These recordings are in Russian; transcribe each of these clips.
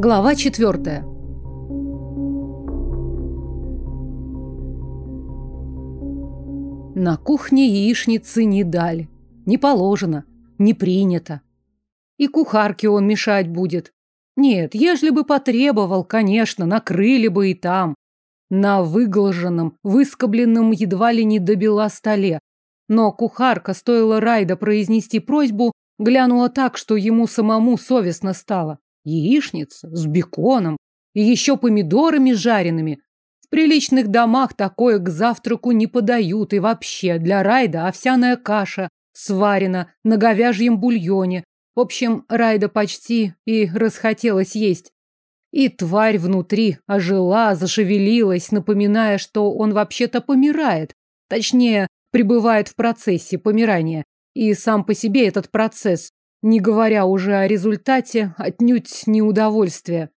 Глава четвертая. На кухне яичницы не дали. Не положено, не принято. И кухарке он мешать будет. Нет, ежели бы потребовал, конечно, накрыли бы и там. На выглаженном, выскобленном едва ли не до бела столе. Но кухарка, стоило Райда произнести просьбу, глянула так, что ему самому совестно стало. Яичница с беконом и еще помидорами жареными. В приличных домах такое к завтраку не подают, и вообще для Райда овсяная каша сварена на говяжьем бульоне. В общем, Райда почти и расхотелось есть. И тварь внутри ожила, зашевелилась, напоминая, что он вообще-то помирает. Точнее, пребывает в процессе помирания. И сам по себе этот процесс не говоря уже о результате, отнюдь не удовольствие.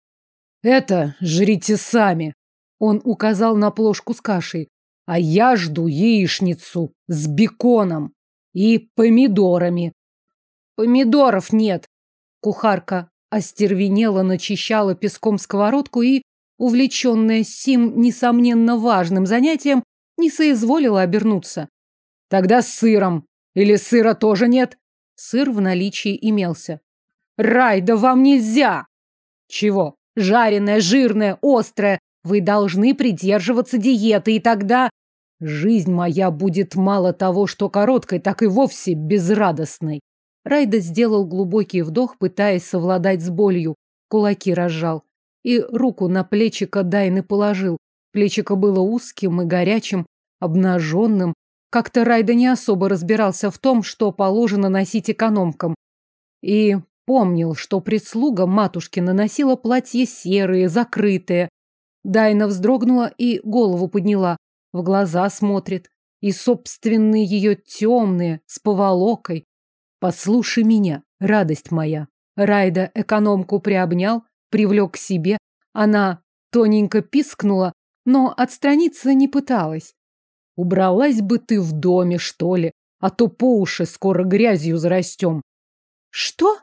«Это жрите сами!» Он указал на плошку с кашей. «А я жду яичницу с беконом и помидорами». «Помидоров нет!» Кухарка остервенела, начищала песком сковородку и, увлеченная сим, несомненно, важным занятием, не соизволила обернуться. «Тогда с сыром. Или сыра тоже нет?» Сыр в наличии имелся. Рай, да вам нельзя! Чего? Жареное, жирное, острое. Вы должны придерживаться диеты, и тогда... Жизнь моя будет мало того, что короткой, так и вовсе безрадостной. Райда сделал глубокий вдох, пытаясь совладать с болью. Кулаки разжал. И руку на плечико Дайны положил. Плечико было узким и горячим, обнаженным, как-то Райда не особо разбирался в том, что положено носить экономкам. И помнил, что прислуга матушки наносила платья серые, закрытые. Дайна вздрогнула и голову подняла. В глаза смотрит. И собственные ее темные, с поволокой. Послушай меня, радость моя. Райда экономку приобнял, привлек к себе. Она тоненько пискнула, но отстраниться не пыталась. Убралась бы ты в доме, что ли, а то по уши скоро грязью зарастем. Что?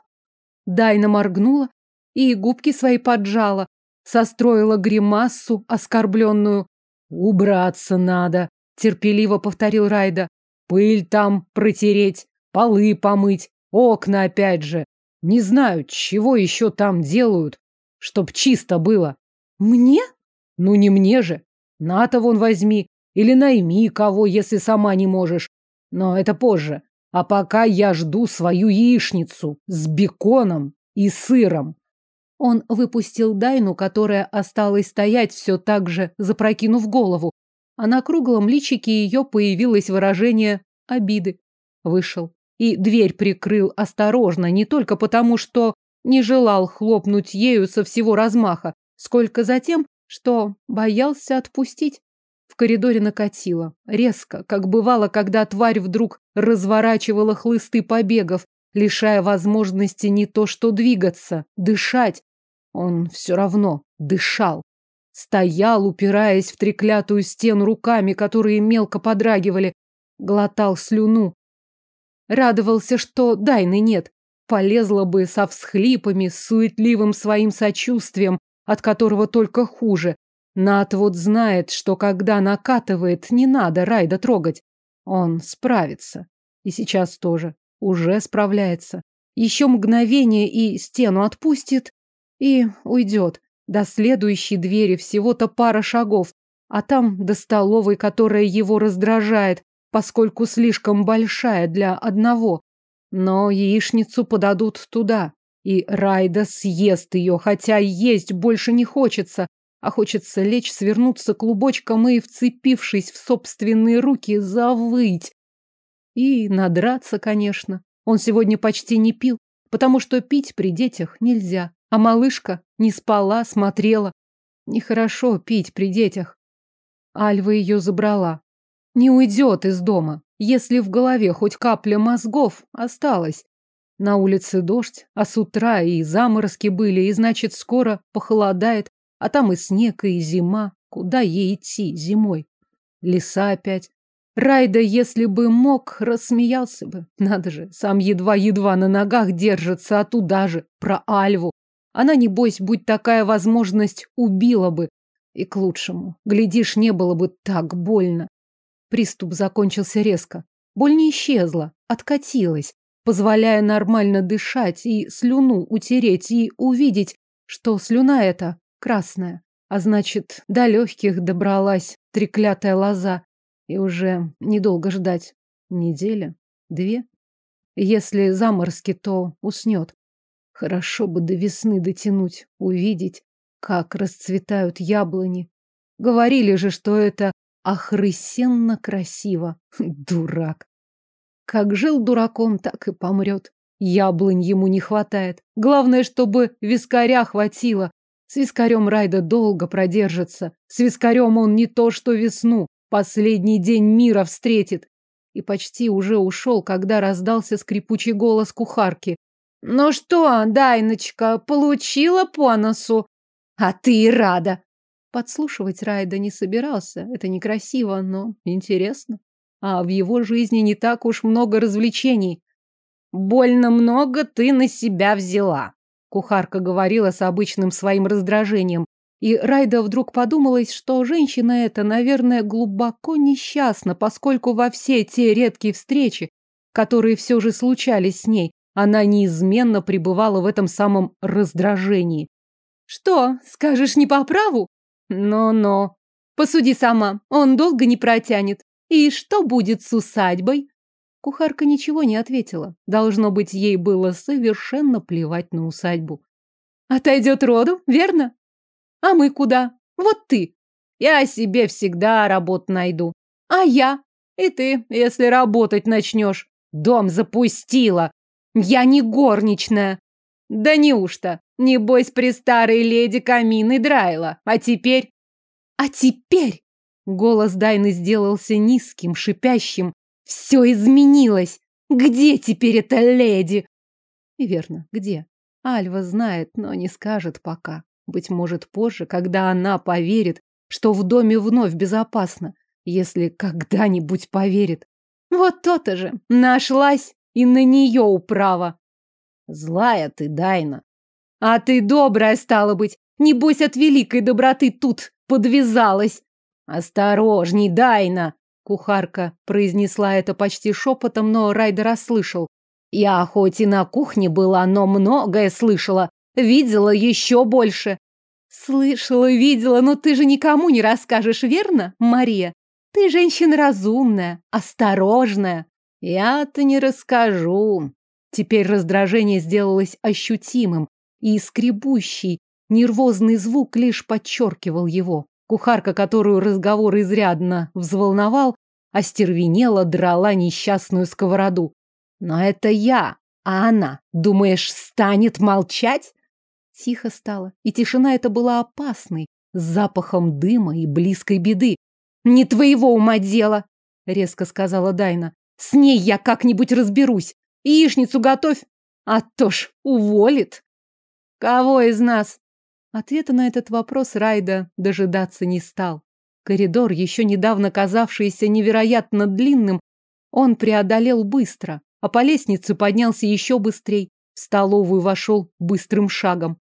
Дайна моргнула и губки свои поджала, состроила гримассу оскорбленную. Убраться надо, терпеливо повторил Райда. Пыль там протереть, полы помыть, окна опять же. Не знаю, чего еще там делают, чтоб чисто было. Мне? Ну не мне же. На-то вон возьми, или найми кого, если сама не можешь. Но это позже. А пока я жду свою яичницу с беконом и сыром. Он выпустил Дайну, которая осталась стоять все так же, запрокинув голову. А на круглом личике ее появилось выражение обиды. Вышел. И дверь прикрыл осторожно, не только потому, что не желал хлопнуть ею со всего размаха, сколько за тем, что боялся отпустить. Коридоре накатило. Резко, как бывало, когда тварь вдруг разворачивала хлысты побегов, лишая возможности не то что двигаться, дышать. Он все равно дышал. Стоял, упираясь в треклятую стену руками, которые мелко подрагивали, глотал слюну. Радовался, что Дайны нет. Полезла бы со всхлипами, с суетливым своим сочувствием, от которого только хуже, Нат вот знает, что когда накатывает, не надо Райда трогать. Он справится. И сейчас тоже. Уже справляется. Еще мгновение и стену отпустит, и уйдет. До следующей двери всего-то пара шагов, а там до столовой, которая его раздражает, поскольку слишком большая для одного. Но яичницу подадут туда, и Райда съест ее, хотя есть больше не хочется, а хочется лечь, свернуться клубочком и, вцепившись в собственные руки, завыть. И надраться, конечно. Он сегодня почти не пил, потому что пить при детях нельзя. А малышка не спала, смотрела. Нехорошо пить при детях. Альва ее забрала. Не уйдет из дома, если в голове хоть капля мозгов осталась. На улице дождь, а с утра и заморозки были, и значит скоро похолодает. А там и снег, и зима. Куда ей идти зимой? Леса опять. Райда, если бы мог, рассмеялся бы. Надо же, сам едва-едва на ногах держится, а туда же, про Альву. Она, небось, будь такая возможность, убила бы. И к лучшему. Глядишь, не было бы так больно. Приступ закончился резко. Боль не исчезла, откатилась, позволяя нормально дышать и слюну утереть, и увидеть, что слюна эта красная. А значит, до легких добралась треклятая лоза. И уже недолго ждать. Неделя? Две? Если заморски, то уснет. Хорошо бы до весны дотянуть, увидеть, как расцветают яблони. Говорили же, что это охрысенно красиво. Дурак. Как жил дураком, так и помрет. Яблонь ему не хватает. Главное, чтобы вискаря хватило. С вискарем Райда долго продержится. С вискарем он не то что весну, последний день мира встретит. И почти уже ушел, когда раздался скрипучий голос кухарки. «Ну что, Дайночка, получила по носу? А ты и рада!» Подслушивать Райда не собирался. Это некрасиво, но интересно. А в его жизни не так уж много развлечений. «Больно много ты на себя взяла», — кухарка говорила с обычным своим раздражением. И Райда вдруг подумалось, что женщина эта, наверное, глубоко несчастна, поскольку во все те редкие встречи, которые все же случались с ней, она неизменно пребывала в этом самом раздражении. «Что, скажешь не по праву?» «Но-но. Посуди сама, он долго не протянет. И что будет с усадьбой?» Кухарка ничего не ответила. Должно быть, ей было совершенно плевать на усадьбу. «Отойдет роду, верно? А мы куда? Вот ты. Я себе всегда работу найду. А я? И ты, если работать начнешь. Дом запустила. Я не горничная. Да неужто? Небось, при старой леди камины драила. А теперь... А теперь... Голос Дайны сделался низким, шипящим. Все изменилось. Где теперь эта леди? И верно, где? Альва знает, но не скажет пока. Быть может, позже, когда она поверит, что в доме вновь безопасно, если когда-нибудь поверит. Вот то-то же, нашлась и на нее управа. Злая ты, Дайна. А ты добрая, стала быть. Небось, от великой доброты тут подвязалась. Осторожней, Дайна. Кухарка произнесла это почти шепотом, но Райдер расслышал. Я хоть и на кухне была, но многое слышала. Видела еще больше. Слышала, видела, но ты же никому не расскажешь, верно, Мария? Ты женщина разумная, осторожная. Я-то не расскажу. Теперь раздражение сделалось ощутимым, и скребущий, нервозный звук лишь подчеркивал его. Кухарка, которую разговор изрядно взволновал, остервенела, драла несчастную сковороду. Но это я, а она, думаешь, станет молчать? Тихо стало, и тишина эта была опасной, с запахом дыма и близкой беды. «Не твоего ума дело!» — резко сказала Дайна. «С ней я как-нибудь разберусь. Яичницу готовь, а то ж уволит!» «Кого из нас?» Ответа на этот вопрос Райда дожидаться не стал. Коридор, еще недавно казавшийся невероятно длинным, он преодолел быстро, а по лестнице поднялся еще быстрей. В столовую вошел быстрым шагом.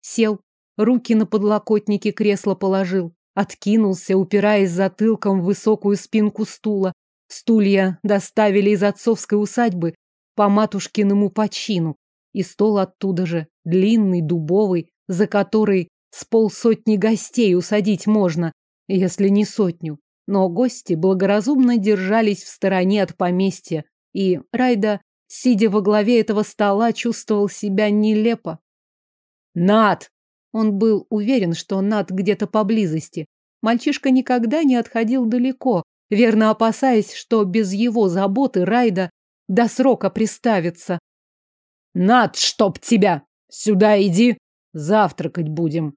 Сел, руки на подлокотники кресла положил, откинулся, упираясь затылком в высокую спинку стула. Стулья доставили из отцовской усадьбы по матушкиному почину, и стол оттуда же, длинный, дубовый, за который с полсотни гостей усадить можно, если не сотню. Но гости благоразумно держались в стороне от поместья, и Райда, сидя во главе этого стола, чувствовал себя нелепо. Над! Он был уверен, что Над где-то поблизости. Мальчишка никогда не отходил далеко, верно опасаясь, что без его заботы Райда до срока приставится. Над, чтоб тебя! Сюда иди! Завтракать будем.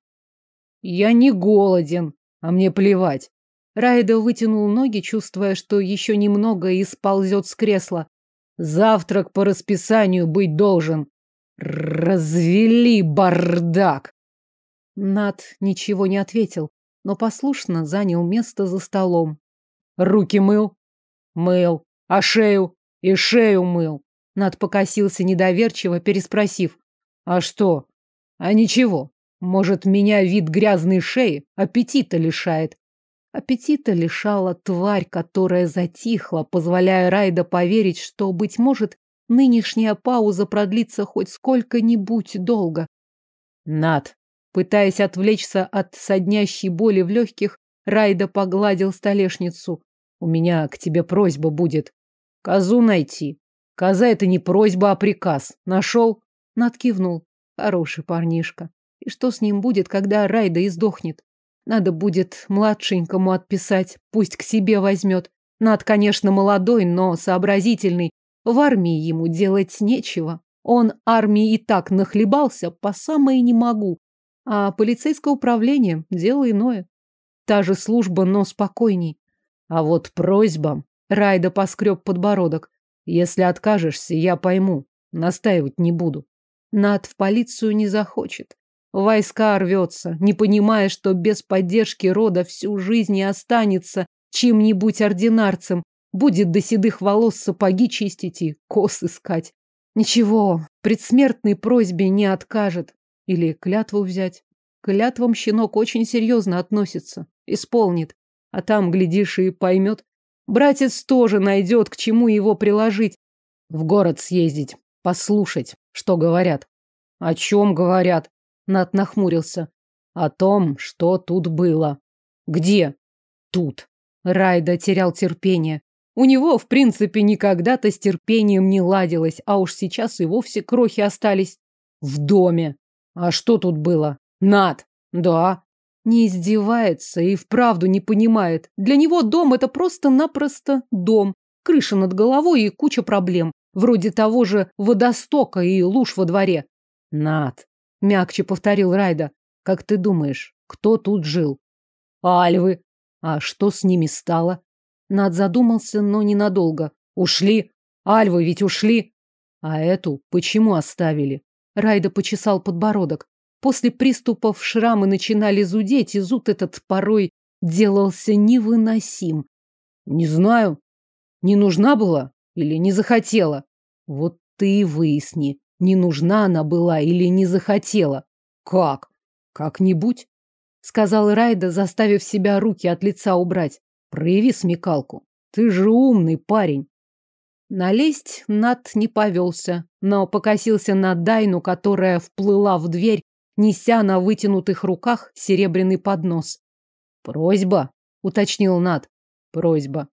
Я не голоден, а мне плевать. Райда вытянул ноги, чувствуя, что еще немного и сползет с кресла. Завтрак по расписанию быть должен. Развели бардак. Над ничего не ответил, но послушно занял место за столом. Руки мыл? Мыл. А шею? И шею мыл. Над покосился недоверчиво, переспросив. А что? А ничего, может, меня вид грязной шеи аппетита лишает. Аппетита лишала тварь, которая затихла, позволяя Райда поверить, что, быть может, нынешняя пауза продлится хоть сколько-нибудь долго. Над, пытаясь отвлечься от соднящей боли в легких, Райда погладил столешницу. У меня к тебе просьба будет. Козу найти. Коза это не просьба, а приказ. Нашел? Над кивнул. Хороший парнишка. И что с ним будет, когда Райда издохнет? Надо будет младшенькому отписать, пусть к себе возьмет. Над, конечно, молодой, но сообразительный. В армии ему делать нечего. Он армии и так нахлебался, по самое не могу. А полицейское управление – дело иное. Та же служба, но спокойней. А вот просьба... Райда поскреб подбородок. Если откажешься, я пойму. Настаивать не буду. Над в полицию не захочет. Войска рвется, не понимая, что без поддержки рода всю жизнь не останется чьим-нибудь ординарцем, будет до седых волос сапоги чистить и кос искать. Ничего, предсмертной просьбе не откажет. Или клятву взять. клятвам щенок очень серьезно относится. Исполнит. А там, глядишь, и поймет. Братец тоже найдет, к чему его приложить. В город съездить, послушать, что говорят. О чем говорят? Нат нахмурился. О том, что тут было. Где? Тут. Райда терял терпение. У него, в принципе, никогда-то с терпением не ладилось, а уж сейчас и вовсе крохи остались. В доме. А что тут было? Над. Да. Не издевается и вправду не понимает. Для него дом это просто-напросто дом. Крыша над головой и куча проблем. Вроде того же водостока и луж во дворе. Над. Мягче повторил Райда. Как ты думаешь, кто тут жил? Альвы. А что с ними стало? Над задумался, но ненадолго. Ушли. Альвы ведь ушли. А эту почему оставили? Райда почесал подбородок. После приступов шрамы начинали зудеть, и зуд этот порой делался невыносим. Не знаю. Не нужна была или не захотела? Вот ты и выясни. Не нужна она была или не захотела? Как? Как-нибудь? Сказал Райда, заставив себя руки от лица убрать. Прояви смекалку. Ты же умный парень. Налезть Над не повелся, но покосился на Дайну, которая вплыла в дверь, неся на вытянутых руках серебряный поднос. «Просьба», — уточнил Над. «Просьба.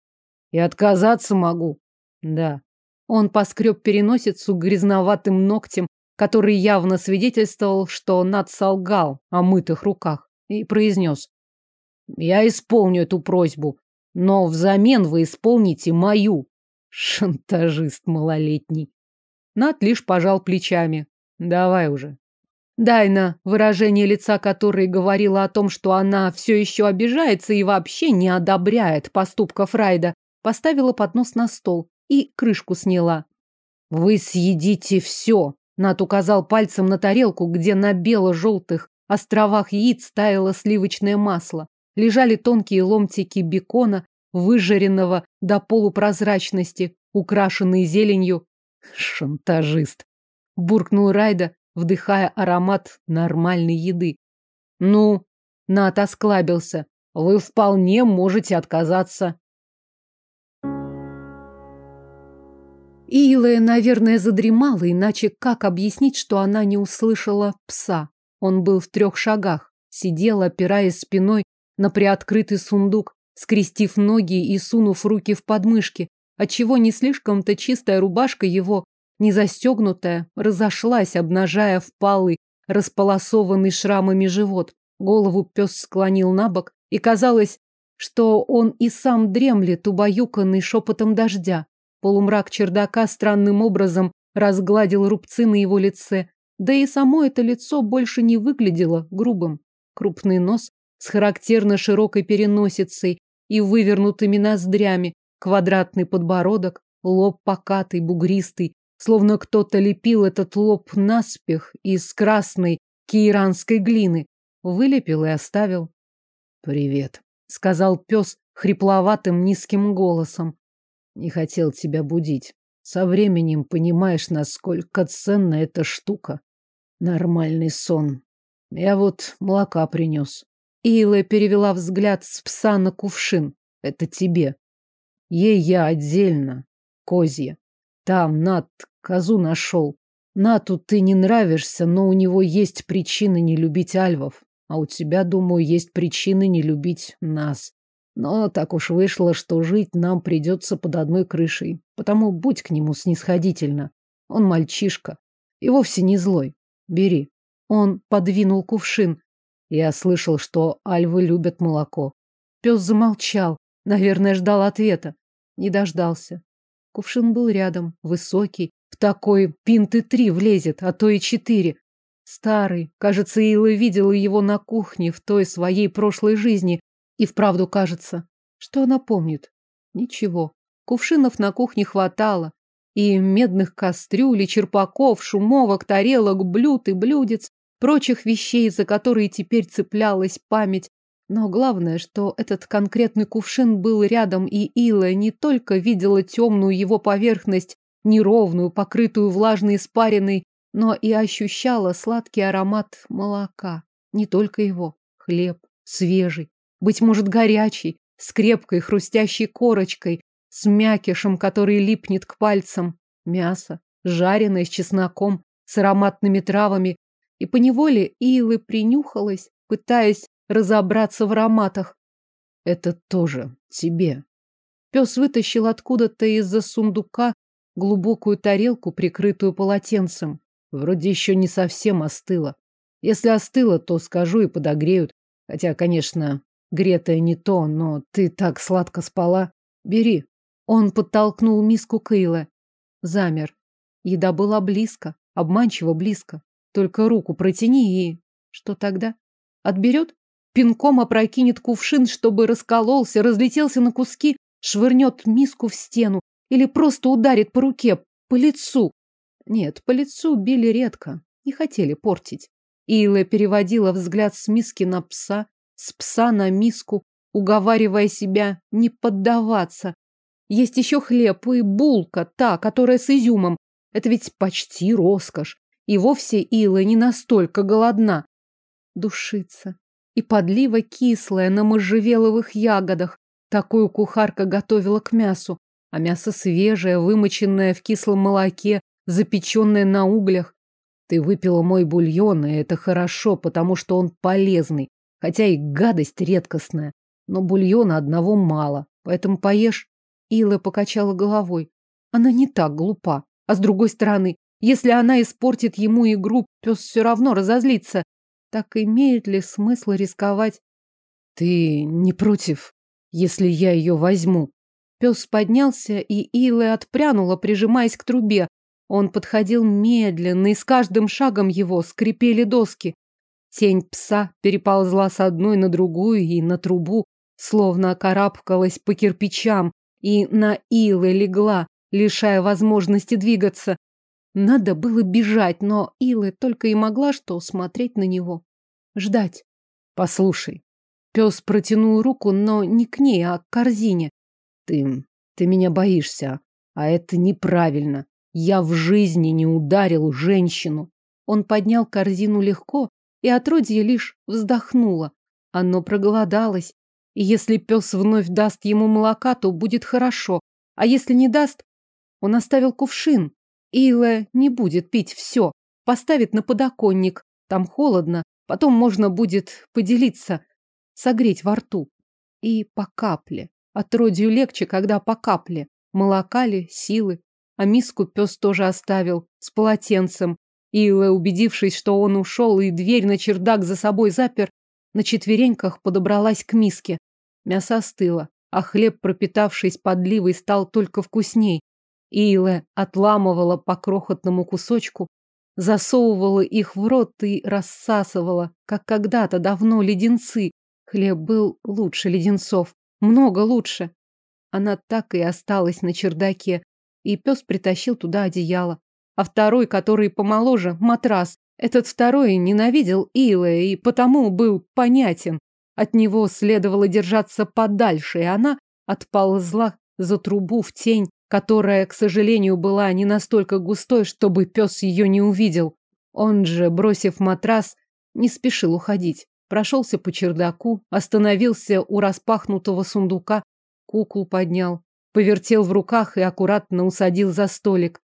И отказаться могу». «Да. Он поскреб переносицу грязноватым ногтем, который явно свидетельствовал, что Над солгал о мытых руках, и произнес. «Я исполню эту просьбу, но взамен вы исполните мою». Шантажист малолетний. Над лишь пожал плечами. «Давай уже». Дайна, выражение лица которой говорило о том, что она все еще обижается и вообще не одобряет поступков Райда, поставила поднос на стол и крышку сняла. «Вы съедите все!» Нат указал пальцем на тарелку, где на бело-желтых островах яиц таяло сливочное масло. Лежали тонкие ломтики бекона, выжаренного до полупрозрачности, украшенные зеленью. «Шантажист!» – буркнул Райда, вдыхая аромат нормальной еды. «Ну?» – Нат осклабился. «Вы вполне можете отказаться. Илая, наверное, задремала, иначе как объяснить, что она не услышала пса? Он был в трех шагах, сидел, опираясь спиной на приоткрытый сундук, скрестив ноги и сунув руки в подмышки, отчего не слишком-то чистая рубашка его, не застегнутая, разошлась, обнажая впалый, располосованный шрамами живот. Голову пес склонил на бок, и казалось, что он и сам дремлет, убаюканный шепотом дождя. Полумрак чердака странным образом разгладил рубцы на его лице, да и само это лицо больше не выглядело грубым. Крупный нос с характерно широкой переносицей и вывернутыми ноздрями, квадратный подбородок, лоб покатый, бугристый, словно кто-то лепил этот лоб наспех из красной кииранской глины, вылепил и оставил. «Привет», — сказал пес хрипловатым низким голосом. Не хотел тебя будить. Со временем понимаешь, насколько ценна эта штука. Нормальный сон. Я вот молока принес. Ила перевела взгляд с пса на кувшин. Это тебе. Ей я отдельно. Козье. Там Над козу нашел. Нату ты не нравишься, но у него есть причины не любить альвов. А у тебя, думаю, есть причины не любить нас. Но так уж вышло, что жить нам придется под одной крышей. Потому будь к нему снисходительно. Он мальчишка. И вовсе не злой. Бери. Он подвинул кувшин. Я слышал, что альвы любят молоко. Пес замолчал. Наверное, ждал ответа. Не дождался. Кувшин был рядом, высокий. В такой пинты три влезет, а то и четыре. Старый. Кажется, Ила видела его на кухне в той своей прошлой жизни. И вправду кажется. Что она помнит? Ничего. Кувшинов на кухне хватало. И медных кастрюль, и черпаков, шумовок, тарелок, блюд и блюдец, прочих вещей, за которые теперь цеплялась память. Но главное, что этот конкретный кувшин был рядом, и Ила не только видела темную его поверхность, неровную, покрытую влажной испариной, но и ощущала сладкий аромат молока. Не только его. Хлеб, свежий, быть может, горячий, с крепкой хрустящей корочкой, с мякишем, который липнет к пальцам, мясо, жареное с чесноком, с ароматными травами, и поневоле Илы принюхалась, пытаясь разобраться в ароматах. Это тоже тебе. Пес вытащил откуда-то из-за сундука глубокую тарелку, прикрытую полотенцем. Вроде еще не совсем остыла. Если остыла, то скажу и подогреют. Хотя, конечно, гретое не то, но ты так сладко спала. Бери. Он подтолкнул миску Кейла. Замер. Еда была близко, обманчиво близко. Только руку протяни и... Что тогда? Отберет? Пинком опрокинет кувшин, чтобы раскололся, разлетелся на куски, швырнет миску в стену или просто ударит по руке, по лицу. Нет, по лицу били редко, не хотели портить. Ила переводила взгляд с миски на пса, с пса на миску, уговаривая себя не поддаваться, есть еще хлеб и булка, та, которая с изюмом. Это ведь почти роскошь. И вовсе Ила не настолько голодна. Душится. И подлива кислая на можжевеловых ягодах. Такую кухарка готовила к мясу. А мясо свежее, вымоченное в кислом молоке, запеченное на углях. Ты выпила мой бульон, и это хорошо, потому что он полезный. Хотя и гадость редкостная. Но бульона одного мало. Поэтому поешь Ила покачала головой. Она не так глупа. А с другой стороны, если она испортит ему игру, пес все равно разозлится. Так имеет ли смысл рисковать? Ты не против, если я ее возьму? Пес поднялся, и Ила отпрянула, прижимаясь к трубе. Он подходил медленно, и с каждым шагом его скрипели доски. Тень пса переползла с одной на другую и на трубу, словно карабкалась по кирпичам, и на Илы легла, лишая возможности двигаться. Надо было бежать, но Илы только и могла что смотреть на него. Ждать. Послушай. Пес протянул руку, но не к ней, а к корзине. Ты... ты меня боишься, а это неправильно. Я в жизни не ударил женщину. Он поднял корзину легко, и отродье лишь вздохнуло. Оно проголодалось, и если пес вновь даст ему молока, то будет хорошо. А если не даст, он оставил кувшин. Ила не будет пить все. Поставит на подоконник. Там холодно. Потом можно будет поделиться. Согреть во рту. И по капле. Отродью легче, когда по капле. Молока ли, силы. А миску пес тоже оставил. С полотенцем. Ила, убедившись, что он ушел и дверь на чердак за собой запер, на четвереньках подобралась к миске. Мясо остыло, а хлеб, пропитавшись подливой, стал только вкусней. Илэ отламывала по крохотному кусочку, засовывала их в рот и рассасывала, как когда-то давно леденцы. Хлеб был лучше леденцов, много лучше. Она так и осталась на чердаке, и пес притащил туда одеяло. А второй, который помоложе, матрас, этот второй ненавидел Илэ и потому был понятен. От него следовало держаться подальше, и она отползла за трубу в тень, которая, к сожалению, была не настолько густой, чтобы пес ее не увидел. Он же, бросив матрас, не спешил уходить. Прошелся по чердаку, остановился у распахнутого сундука, куклу поднял, повертел в руках и аккуратно усадил за столик.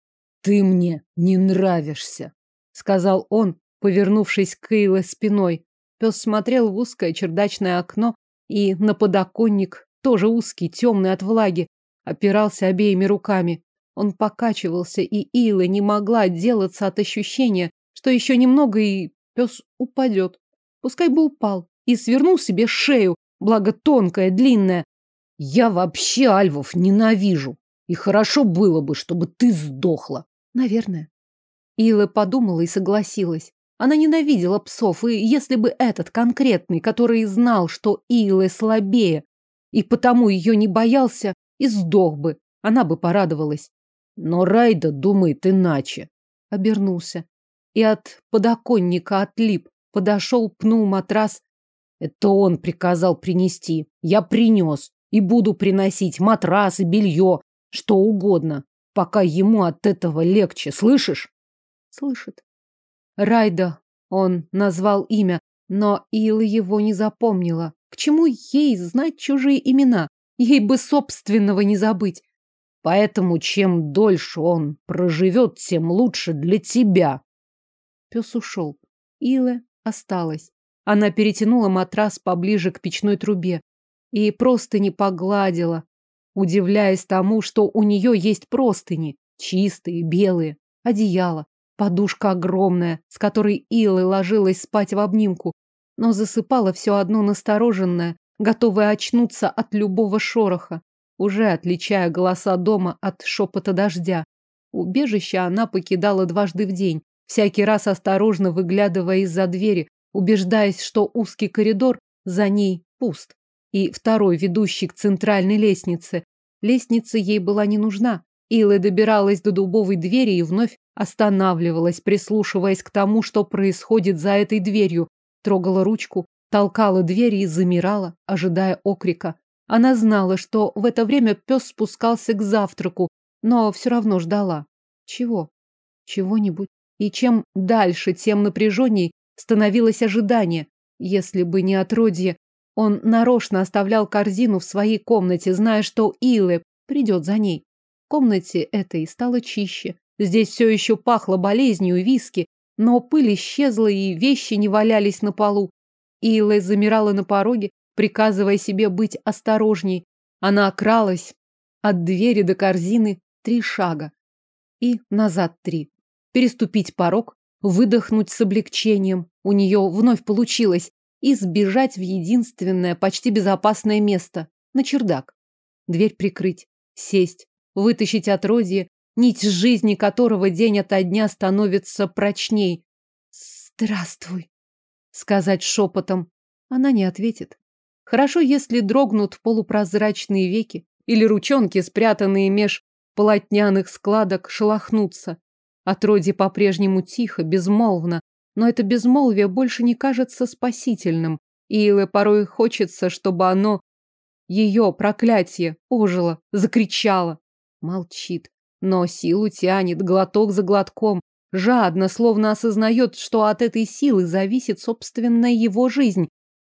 «Ты мне не нравишься», — сказал он, повернувшись к Эйле спиной. Пес смотрел в узкое чердачное окно и на подоконник, тоже узкий, темный от влаги, опирался обеими руками. Он покачивался, и Ила не могла отделаться от ощущения, что еще немного и пес упадет. Пускай бы упал и свернул себе шею, благо тонкая, длинная. Я вообще альвов ненавижу. И хорошо было бы, чтобы ты сдохла. Наверное. Ила подумала и согласилась. Она ненавидела псов, и если бы этот конкретный, который знал, что Илы слабее, и потому ее не боялся, и сдох бы, она бы порадовалась. Но Райда думает иначе. Обернулся. И от подоконника отлип. Подошел, пнул матрас. Это он приказал принести. Я принес. И буду приносить матрас и белье, что угодно, пока ему от этого легче. Слышишь? Слышит. Райда, он назвал имя, но Ила его не запомнила. К чему ей знать чужие имена? Ей бы собственного не забыть. Поэтому чем дольше он проживет, тем лучше для тебя. Пес ушел. Ила осталась. Она перетянула матрас поближе к печной трубе и просто не погладила, удивляясь тому, что у нее есть простыни, чистые, белые, одеяло, подушка огромная, с которой Илла ложилась спать в обнимку, но засыпала все одно настороженная, готовая очнуться от любого шороха, уже отличая голоса дома от шепота дождя. Убежище она покидала дважды в день, всякий раз осторожно выглядывая из-за двери, убеждаясь, что узкий коридор за ней пуст. И второй, ведущий к центральной лестнице. Лестница ей была не нужна. Илла добиралась до дубовой двери и вновь останавливалась, прислушиваясь к тому, что происходит за этой дверью, трогала ручку, толкала дверь и замирала, ожидая окрика. Она знала, что в это время пес спускался к завтраку, но все равно ждала. Чего? Чего-нибудь. И чем дальше, тем напряженней становилось ожидание. Если бы не отродье, он нарочно оставлял корзину в своей комнате, зная, что Илэ придет за ней. В комнате этой стало чище. Здесь все еще пахло болезнью и виски, но пыль исчезла и вещи не валялись на полу. Илэ замирала на пороге, приказывая себе быть осторожней. Она окралась от двери до корзины три шага. И назад три. Переступить порог, выдохнуть с облегчением. У нее вновь получилось. И сбежать в единственное, почти безопасное место. На чердак. Дверь прикрыть. Сесть. Вытащить отродье, нить жизни которого день ото дня становится прочней. «Здравствуй», — сказать шепотом. Она не ответит. Хорошо, если дрогнут полупрозрачные веки или ручонки, спрятанные меж полотняных складок, шелохнутся. Отродье по-прежнему тихо, безмолвно, но это безмолвие больше не кажется спасительным. Илэ порой хочется, чтобы оно, ее проклятие, ожило, закричало. Молчит, но силу тянет глоток за глотком, жадно, словно осознает, что от этой силы зависит собственная его жизнь.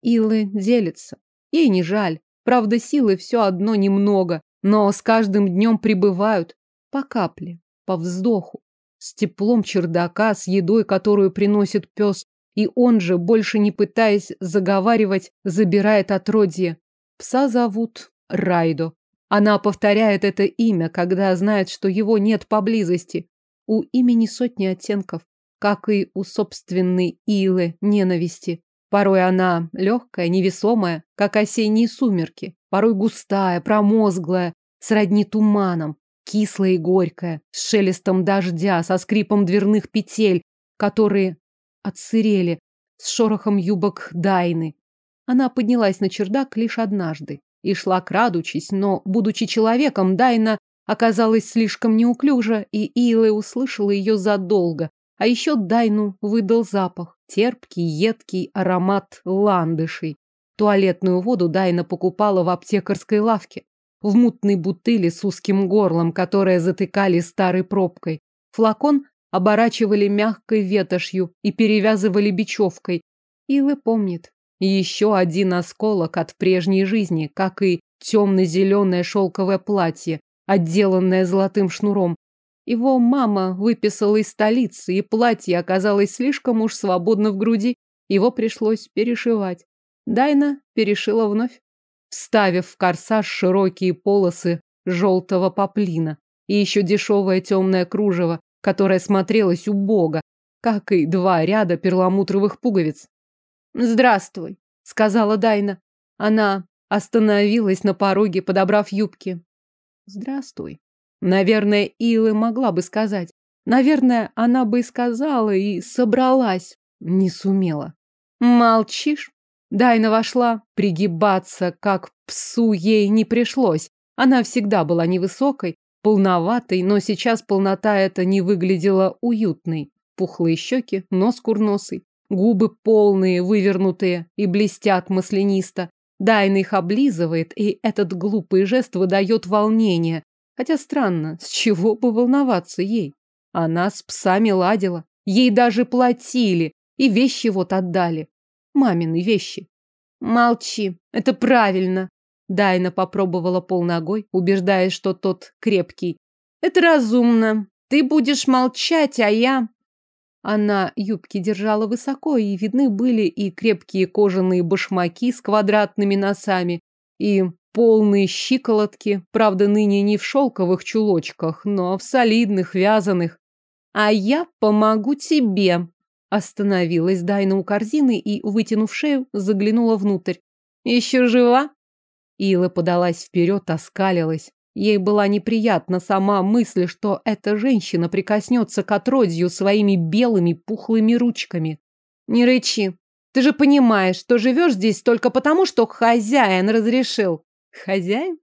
Илы делится. Ей не жаль. Правда, силы все одно немного, но с каждым днем прибывают. По капле, по вздоху. С теплом чердака, с едой, которую приносит пес. И он же, больше не пытаясь заговаривать, забирает отродье. Пса зовут Райдо. Она повторяет это имя, когда знает, что его нет поблизости. У имени сотни оттенков, как и у собственной Илы ненависти. Порой она легкая, невесомая, как осенние сумерки, порой густая, промозглая, сродни туманам, кислая и горькая, с шелестом дождя, со скрипом дверных петель, которые отсырели, с шорохом юбок Дайны. Она поднялась на чердак лишь однажды и шла крадучись, но, будучи человеком, Дайна оказалась слишком неуклюжа, и Илэ услышала ее задолго, а еще Дайну выдал запах. Терпкий, едкий аромат ландышей. Туалетную воду Дайна покупала в аптекарской лавке. В мутной бутыли с узким горлом, которое затыкали старой пробкой. Флакон оборачивали мягкой ветошью и перевязывали бечевкой. Илэ помнит. Еще один осколок от прежней жизни, как и темно-зеленое шелковое платье, отделанное золотым шнуром. Его мама выписала из столицы, и платье оказалось слишком уж свободно в груди. Его пришлось перешивать. Дайна перешила вновь, вставив в корсаж широкие полосы желтого поплина и еще дешевое темное кружево, которое смотрелось убого, как и два ряда перламутровых пуговиц. «Здравствуй», — сказала Дайна. Она остановилась на пороге, подобрав юбки. «Здравствуй». Наверное, Илы могла бы сказать. Наверное, она бы и сказала, и собралась. Не сумела. «Молчишь?» Дайна вошла. Пригибаться, как псу, ей не пришлось. Она всегда была невысокой, полноватой, но сейчас полнота эта не выглядела уютной. Пухлые щеки, нос курносый, губы полные, вывернутые и блестят маслянисто. Дайна их облизывает, и этот глупый жест выдает волнение. Хотя странно, с чего бы волноваться ей? Она с псами ладила, ей даже платили, и вещи вот отдали. Мамины вещи. Молчи, это правильно. Дайна попробовала пол ногой, убеждаясь, что тот крепкий. Это разумно. Ты будешь молчать, а я... Она юбки держала высоко, и видны были и крепкие кожаные башмаки с квадратными носами, и полные щиколотки, правда, ныне не в шелковых чулочках, но в солидных, вязаных. А я помогу тебе. Остановилась Дайна у корзины и, вытянув шею, заглянула внутрь. Еще жива? Ила подалась вперед, оскалилась. Ей была неприятна сама мысль, что эта женщина прикоснется к отродью своими белыми пухлыми ручками. «Не рычи. Ты же понимаешь, что живешь здесь только потому, что хозяин разрешил». «Хозяин?»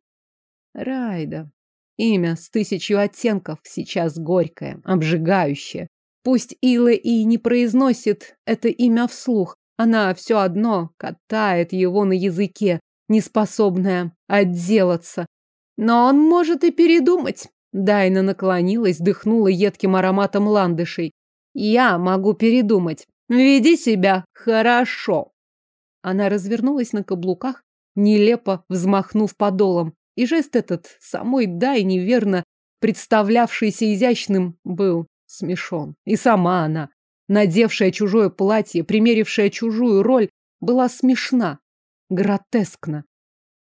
Райда. Имя с тысячью оттенков, сейчас горькое, обжигающее. Пусть Ила и не произносит это имя вслух, она все одно катает его на языке, неспособная отделаться. Но он может и передумать. Дайна наклонилась, дыхнула едким ароматом ландышей. Я могу передумать. Веди себя хорошо. Она развернулась на каблуках, нелепо взмахнув подолом. И жест этот, самой Дайне верно представлявшийся изящным, был смешон. И сама она, надевшая чужое платье, примерившая чужую роль, была смешна гротескно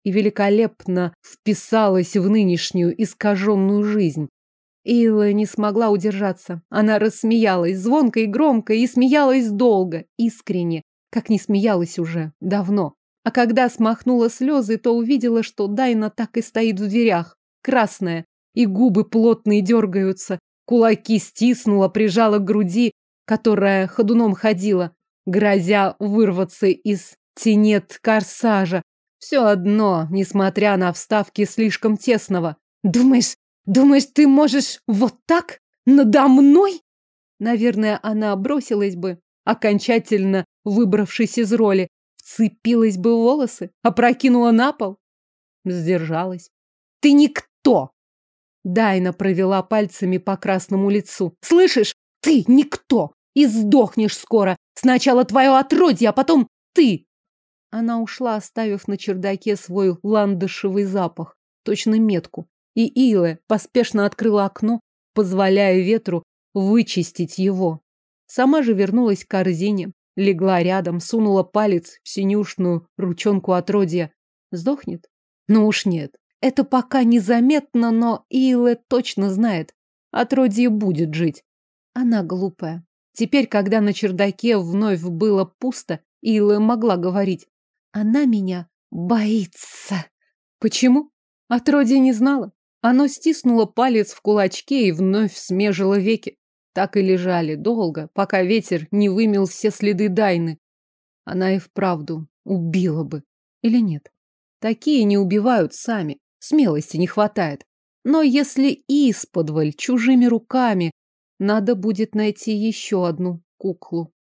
и великолепно вписалась в нынешнюю искаженную жизнь. Ила не смогла удержаться. Она рассмеялась звонко и громко, и смеялась долго, искренне, как не смеялась уже давно. А когда смахнула слезы, то увидела, что Дайна так и стоит в дверях, красная, и губы плотные дергаются, кулаки стиснула, прижала к груди, которая ходуном ходила, грозя вырваться из тенет корсажа. Все одно, несмотря на вставки слишком тесного. Думаешь, думаешь, ты можешь вот так? Надо мной? Наверное, она бросилась бы, окончательно выбравшись из роли, вцепилась бы в волосы, опрокинула на пол. Сдержалась. Ты никто! Дайна провела пальцами по красному лицу. Слышишь? Ты никто! И сдохнешь скоро. Сначала твое отродье, а потом ты. Она ушла, оставив на чердаке свой ландышевый запах, точно метку. И Илэ поспешно открыла окно, позволяя ветру вычистить его. Сама же вернулась к корзине, легла рядом, сунула палец в синюшную ручонку отродья. Сдохнет? Ну уж нет. Это пока незаметно, но Илэ точно знает. Отродье будет жить. Она глупая. Теперь, когда на чердаке вновь было пусто, Илэ могла говорить. Она меня боится. Почему? Отродье не знала. Оно стиснуло палец в кулачке и вновь смежило веки. Так и лежали долго, пока ветер не вымел все следы Дайны. Она и вправду убила бы. Или нет? Такие не убивают сами. Смелости не хватает. Но если исподволь, чужими руками, надо будет найти еще одну куклу.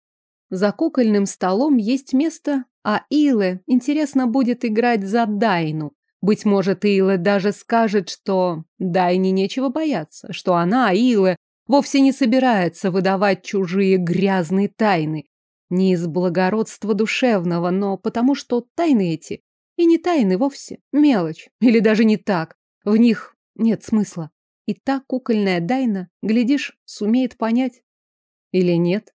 За кукольным столом есть место а Илэ интересно будет играть за Дайну. Быть может, Илэ даже скажет, что Дайне нечего бояться, что она, Илэ, вовсе не собирается выдавать чужие грязные тайны. Не из благородства душевного, но потому что тайны эти и не тайны вовсе, мелочь, или даже не так. В них нет смысла. И та кукольная Дайна, глядишь, сумеет понять. Или нет?